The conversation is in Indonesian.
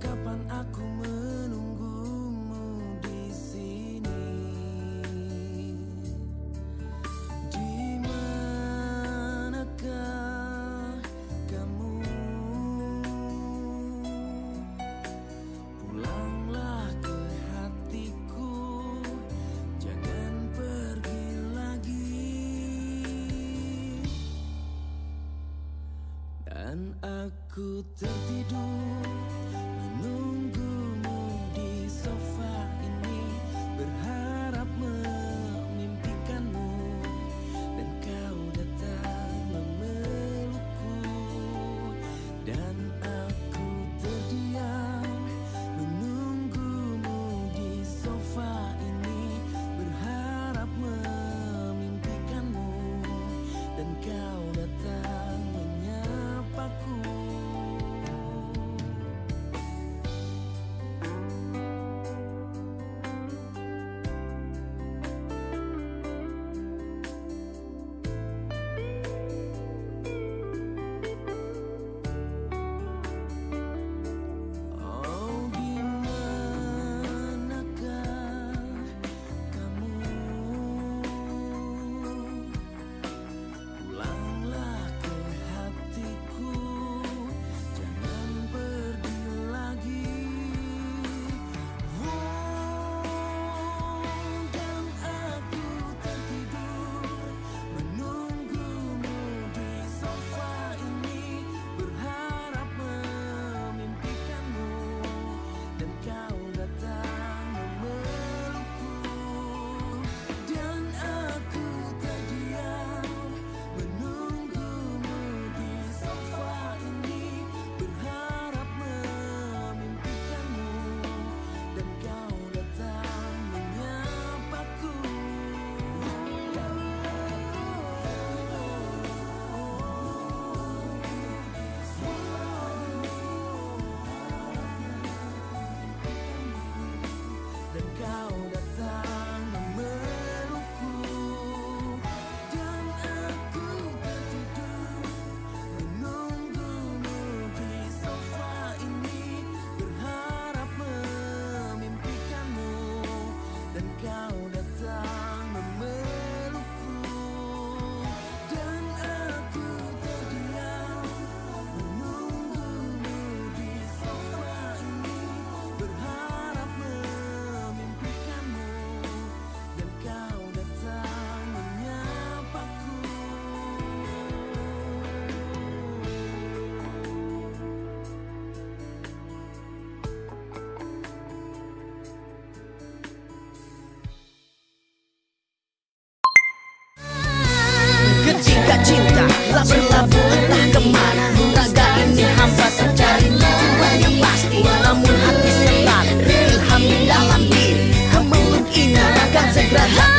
Kapan aku menunggumu di sini? Di manakah kamu? Pulanglah ke hatiku Jangan pergi lagi. Dan aku tertidur the.